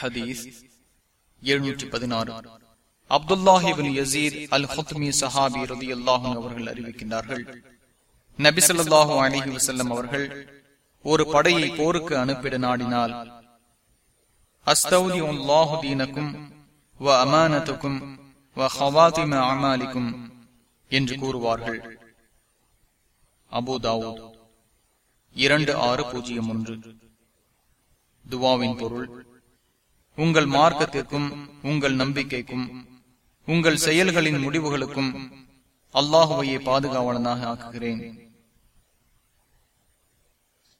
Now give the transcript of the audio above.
ஹதீஸ் எழுநூற்றி பதினாறு அப்துல்லாஹிபின் யசீர் அல் ஹுத்மி சஹாபி ரதி அல்லாஹும் அவர்கள் அறிவிக்கின்றார்கள். நபிசல்லாஹு அலிஹி வசல்லம் அவர்கள் ஒரு படையை போருக்கு அனுப்பிட நாடினால் அஸ்தௌதி உல்லாஹுதீனக்கும் வ அமானத்துக்கும் வ ஹவாதிம அமாலிக்கும் என்று கூறுவார்கள். அபுதாவூத் இரண்டு ஆறு பூஜ்ஜியம் ஒன்று. துவாவின் பொருள் உங்கள் மார்க்கத்திற்கும் உங்கள் நம்பிக்கைக்கும் உங்கள் செயல்களின் முடிவுகளுக்கும் அல்லாஹுவையே பாதுகாவலனாக ஆக்குகிறேன்.